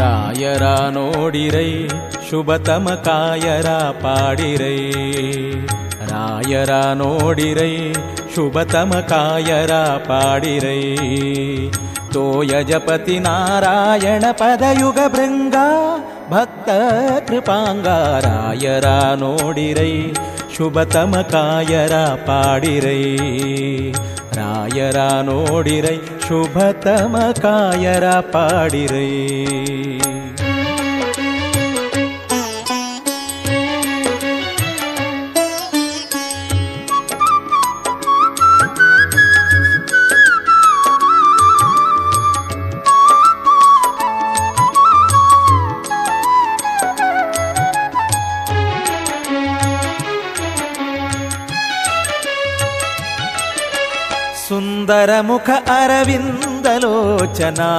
ராயரா நோடிரை சுபதம காயரா பாடிரை. ராயரா நோடிரை சுபதம காயரா பாடிரை. தோயஜபதி நாராயண பதயுக பிருங்கா ಭಕ್ತ ಕೃಪಾಂಗಾರಾಯರ ನೋಡಿರೈ ಶುಭತಮ ಕಾಯರ ಪಾಡಿರೈ. ರಾಯರ ನೋಡಿರೈ ಶುಭತಮ ಕಾಯರ ಪಾಡಿರೈ. ಸುಂದರ ಮುಖ ಅರವಿಂದಲೋಚನಾ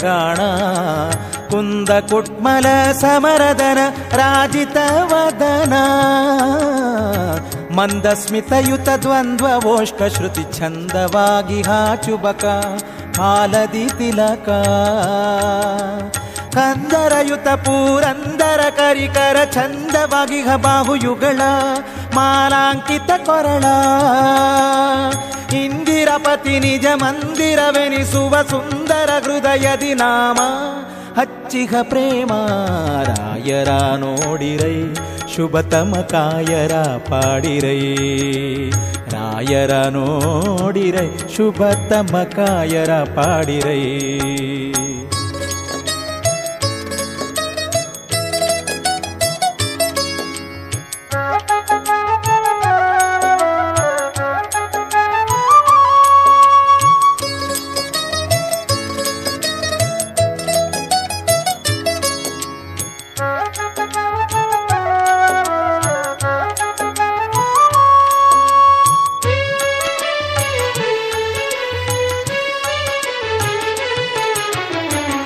ಕಾಣ ಕುಂದ ಕುಟ್ಮಲ ಸಮರದನ ರಾಜಿತ ವದನ ಮಂದಸ್ಮಿತಯುತ ದ್ವಂದ್ವ ಓಷ್ಕ ಶ್ರುತಿ ಛಂದವಾಗಿ ಹಾಚುಬಕ ಹಾಲದಿ ತಿಲಕ. ಕಂದರಯುತ ಪೂರಂದರ ಕರಿಕರ ಛಂದವಾಗಿ ಬಾಹುಯುಗಳ ಮಾಲಾಂಕಿತ ಕೊರಳ. ಇಂದಿರಪತಿ ನಿಜ ಮಂದಿರವೆನಿಸುವ ಸುಂದರ ಹೃದಯದಿ ನಾಮ ಹಚ್ಚಿಹ ಪ್ರೇಮ, ರಾಯರ ನೋಡಿರೈ, ಶುಭತಮ ಕಾಯರ ಪಾಡಿರೈ. ರಾಯರ ನೋಡಿರೈ, ಶುಭತಮ ಕಾಯರ ಪಾಡಿರೈ.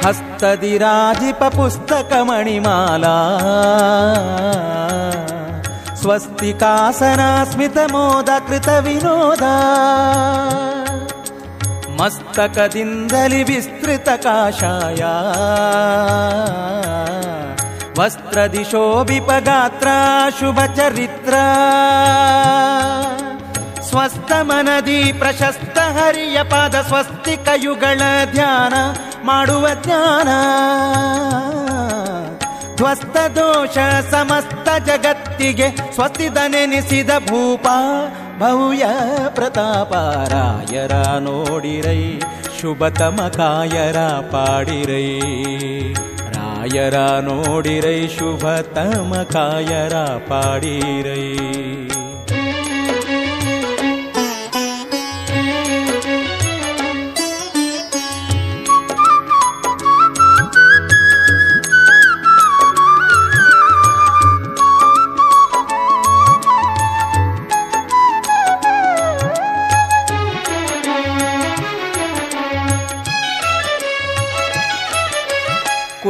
ಹಸ್ತದಿರಾಜಿಪ ಪುಸ್ತಕ ಮಣಿಮಾಲಾ. ಸ್ವಸ್ತಿಕಾಸನ ಸ್ಮಿತ ಮೋದ ಕೃತ ವಿನೋದ. ಮಸ್ತಕದಿಂದಲಿ ವಿಸ್ತೃತ ಕಾಷಾಯ. ವಸ್ತ್ರದಿ ಶೋಭಿಪ ಗಾತ್ರ, ಶುಭ ಚರಿತ್ರ. ಸ್ವಸ್ಥ ಮನದಿ ಪ್ರಶಸ್ತ ಹರಿಯ ಪಾದ ಸ್ವಸ್ತಿಕ ಯುಗಳ ಧ್ಯಾನ. ಮಾಡುವ ಜ್ಞಾನ. ಧ್ವಸ್ತ ದೋಷ ಸಮಸ್ತ ಜಗತ್ತಿಗೆ ಸ್ವಸ್ತಿದ ನೆನೆಸಿದ ಭೂಪ, ಭವ್ಯ ಪ್ರತಾಪ ರಾಯರ ನೋಡಿರೈ, ಶುಭತಮ ಕಾಯರ ಪಾಡಿರೈ. ರಾಯರ ನೋಡಿರೈ, ಶುಭತಮ ಕಾಯರ ಪಾಡಿರೈ.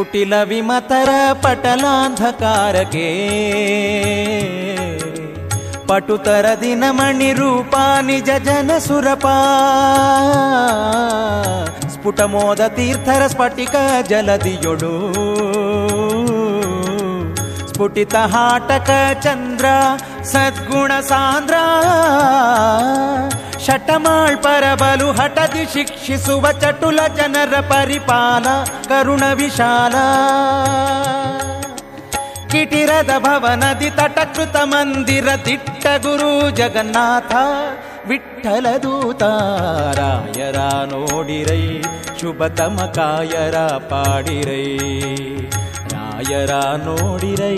ಕುಟಿಲ ವಿಮತರ ಪಟಲಾಂಧಕಾರಕ್ಕೆ ಪಟುತರ ದಿನ ಮಣಿ ರೂಪ ನಿಜ ಜನ ಸುರಪ ಸ್ಫುಟ ಮೋದ ತೀರ್ಥರ ಸ್ಫಟಿಕ ಜಲದಿಯೊಡು ಸ್ಫುಟಿತ ಹಾಟಕ ಚಂದ್ರ ಸದ್ಗುಣ ಸಾಂದ್ರ ಶಟಮಾಳ್ ಪರಬಲು ಹಠದಿ ಶಿಕ್ಷಿಸುವ ಚಟುಲ ಜನರ ಪರಿಪಾಲ ಕರುಣ ವಿಶಾಲ ಕಿಟಿರದ ಭವನದಿ ತಟಕೃತ ಮಂದಿರ ದಿಟ್ಟ ಗುರು ಜಗನ್ನಾಥ ವಿಠಲ ದೂತ ರಾಯರ ನೋಡಿರೈ ಶುಭತಮ ಕಾಯರ ಪಾಡಿರೈ ರಾಯರ ನೋಡಿರೈ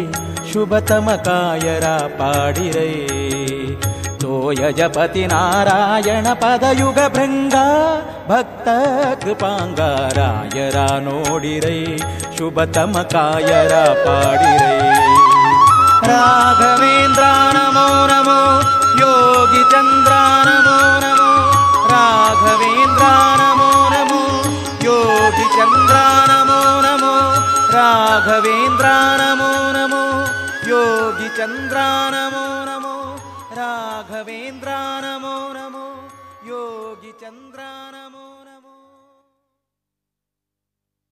ಶುಭತಮ ಕಾಯರ ಪಾಡಿರೈ यजपति भक्त कृपाङ्गारायरा नोडिरै शुभतमकायरा पाडिरै। राघवेन्द्रा नमो नमो योगिचन्द्रा नमो नमो राघवेन्द्रा नमो नमो योगिचन्द्रा नमो नमो राघवेन्द्रा नमो नमो योगिचन्द्रा नमो नमो। राघवेन्द्रा नमो नमो। योगिचन्द्र